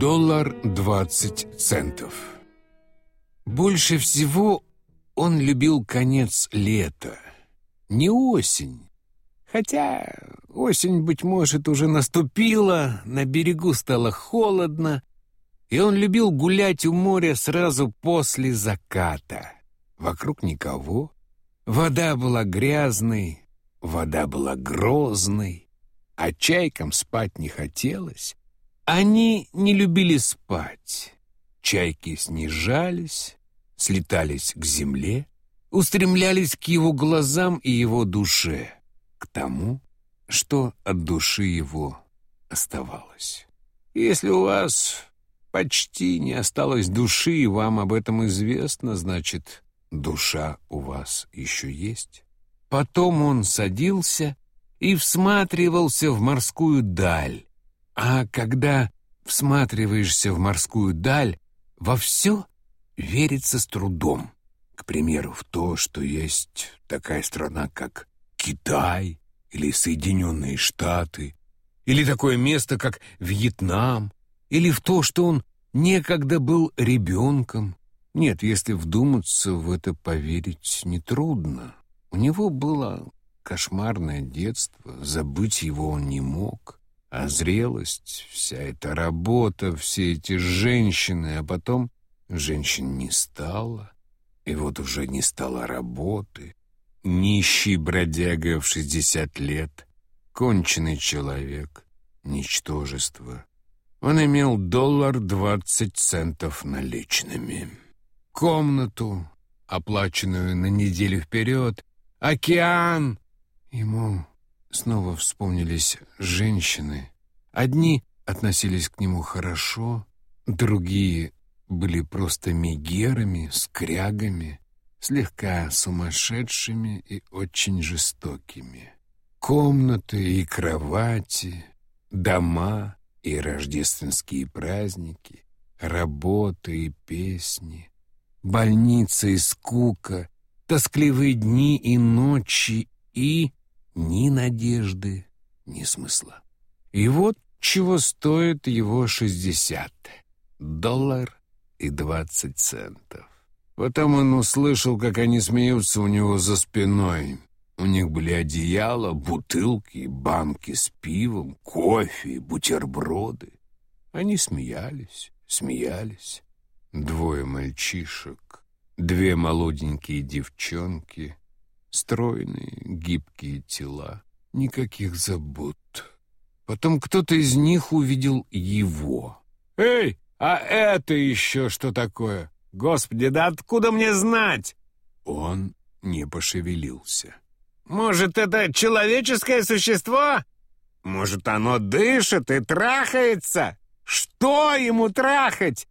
Доллар двадцать центов. Больше всего он любил конец лета, не осень. Хотя осень, быть может, уже наступила, на берегу стало холодно, и он любил гулять у моря сразу после заката. Вокруг никого. Вода была грязной, вода была грозной, а чайкам спать не хотелось. Они не любили спать. Чайки снижались, слетались к земле, устремлялись к его глазам и его душе, к тому, что от души его оставалось. Если у вас почти не осталось души, и вам об этом известно, значит, душа у вас еще есть. Потом он садился и всматривался в морскую даль. А когда всматриваешься в морскую даль, во все верится с трудом. К примеру, в то, что есть такая страна, как Китай или Соединенные Штаты, или такое место, как Вьетнам, или в то, что он некогда был ребенком. Нет, если вдуматься в это поверить нетрудно. У него было кошмарное детство, забыть его он не мог. А зрелость, вся эта работа, все эти женщины, а потом женщин не стало, и вот уже не стало работы. Нищий бродяга в шестьдесят лет, конченый человек, ничтожество. Он имел доллар двадцать центов наличными. Комнату, оплаченную на неделю вперед, океан. Ему снова вспомнились женщины. Одни относились к нему хорошо, другие были просто мегерами, скрягами, слегка сумасшедшими и очень жестокими. Комнаты и кровати, дома и рождественские праздники, работа и песни, больница и скука, тоскливые дни и ночи и ни надежды, ни смысла. И вот чего стоит его шестьдесят. Доллар и двадцать центов. Потом он услышал, как они смеются у него за спиной. У них были одеяла, бутылки, банки с пивом, кофе, бутерброды. Они смеялись, смеялись. Двое мальчишек, две молоденькие девчонки, стройные, гибкие тела, никаких забот. Потом кто-то из них увидел его. «Эй, а это еще что такое? Господи, да откуда мне знать?» Он не пошевелился. «Может, это человеческое существо? Может, оно дышит и трахается? Что ему трахать?»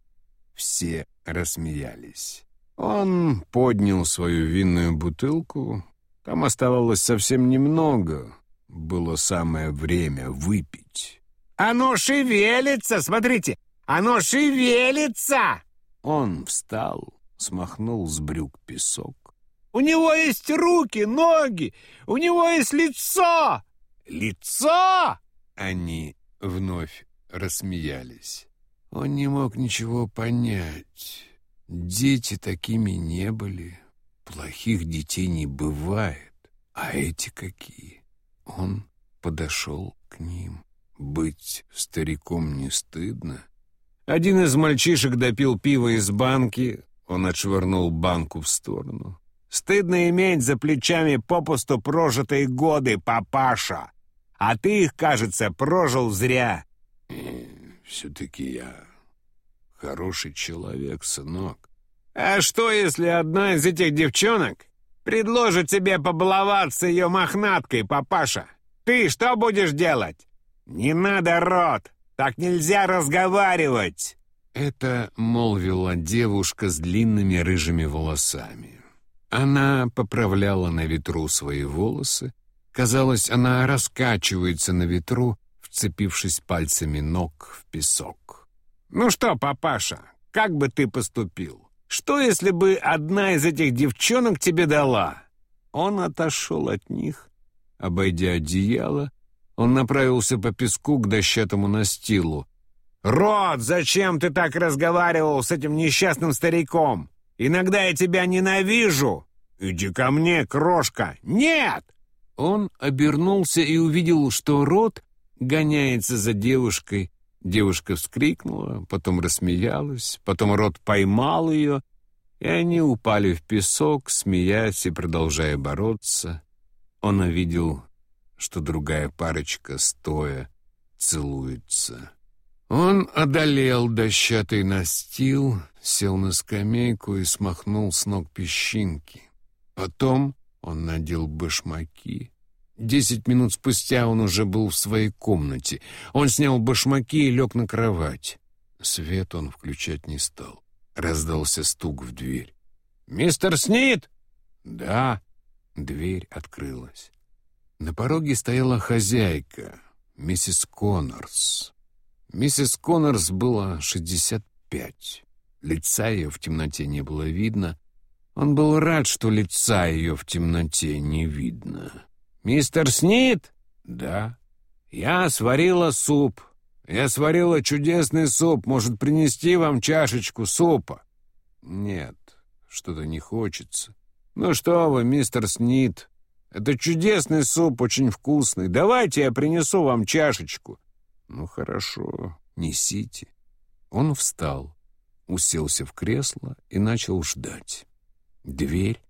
Все рассмеялись. Он поднял свою винную бутылку. Там оставалось совсем немного. Было самое время выпить. «Оно шевелится! Смотрите! Оно шевелится!» Он встал, смахнул с брюк песок. «У него есть руки, ноги! У него есть лицо! Лицо!» Они вновь рассмеялись. Он не мог ничего понять. Дети такими не были. Плохих детей не бывает. А эти какие? Он подошел к ним. Быть стариком не стыдно. Один из мальчишек допил пиво из банки. Он отшвырнул банку в сторону. «Стыдно иметь за плечами попусту прожитые годы, папаша. А ты их, кажется, прожил зря». «Все-таки я хороший человек, сынок. А что, если одна из этих девчонок предложит тебе побаловаться ее мохнаткой, папаша? Ты что будешь делать? Не надо рот, так нельзя разговаривать!» Это молвила девушка с длинными рыжими волосами. Она поправляла на ветру свои волосы. Казалось, она раскачивается на ветру, вцепившись пальцами ног в песок. «Ну что, папаша, как бы ты поступил? Что, если бы одна из этих девчонок тебе дала?» Он отошел от них. Обойдя одеяло, он направился по песку к дощатому настилу. «Рот, зачем ты так разговаривал с этим несчастным стариком? Иногда я тебя ненавижу! Иди ко мне, крошка! Нет!» Он обернулся и увидел, что Рот гоняется за девушкой. Девушка вскрикнула, потом рассмеялась, потом Рот поймал ее, и они упали в песок, смеясь и продолжая бороться. Он увидел, что другая парочка, стоя, целуется. Он одолел дощатый настил, сел на скамейку и смахнул с ног песчинки. Потом он надел башмаки. Десять минут спустя он уже был в своей комнате. Он снял башмаки и лег на кровать. Свет он включать не стал. Раздался стук в дверь. «Мистер Снит?» «Да». Дверь открылась. На пороге стояла хозяйка, миссис Коннорс. Миссис Коннорс было шестьдесят пять. Лица ее в темноте не было видно. Он был рад, что лица ее в темноте не видно. «Мистер Снит?» «Да». «Я сварила суп. Я сварила чудесный суп. Может, принести вам чашечку супа?» «Нет, что-то не хочется». «Ну что вы, мистер Снит, это чудесный суп, очень вкусный. Давайте я принесу вам чашечку». «Ну, хорошо, несите». Он встал, уселся в кресло и начал ждать. Дверь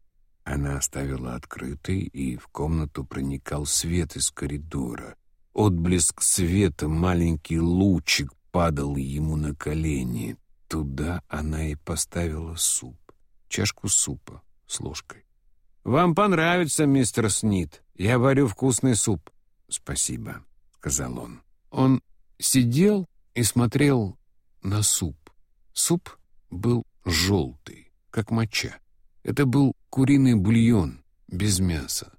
она оставила открытой, и в комнату проникал свет из коридора. Отблеск света, маленький лучик падал ему на колени. Туда она и поставила суп, чашку супа с ложкой. «Вам понравится, мистер Снит. Я варю вкусный суп». «Спасибо», — сказал он. Он сидел и смотрел на суп. Суп был желтый, как моча. Это был куриный бульон без мяса.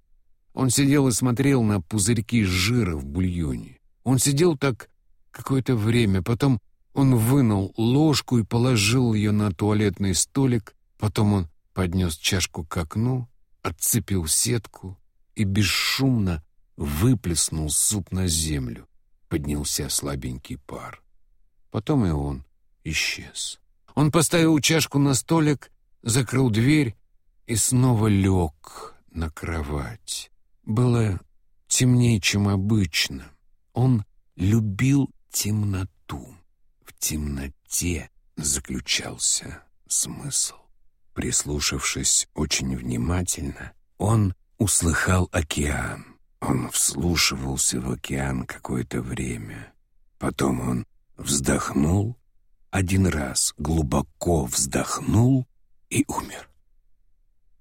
Он сидел и смотрел на пузырьки жира в бульоне. Он сидел так какое-то время, потом он вынул ложку и положил ее на туалетный столик, потом он поднес чашку к окну, отцепил сетку и бесшумно выплеснул суп на землю поднялся слабенький пар. Потом и он исчез. Он поставил чашку на столик, закрыл дверь и снова лег на кровать. Было темнее, чем обычно. Он любил темноту. В темноте заключался смысл. Прислушавшись очень внимательно, он услыхал океан. Он вслушивался в океан какое-то время. Потом он вздохнул, один раз глубоко вздохнул и умер.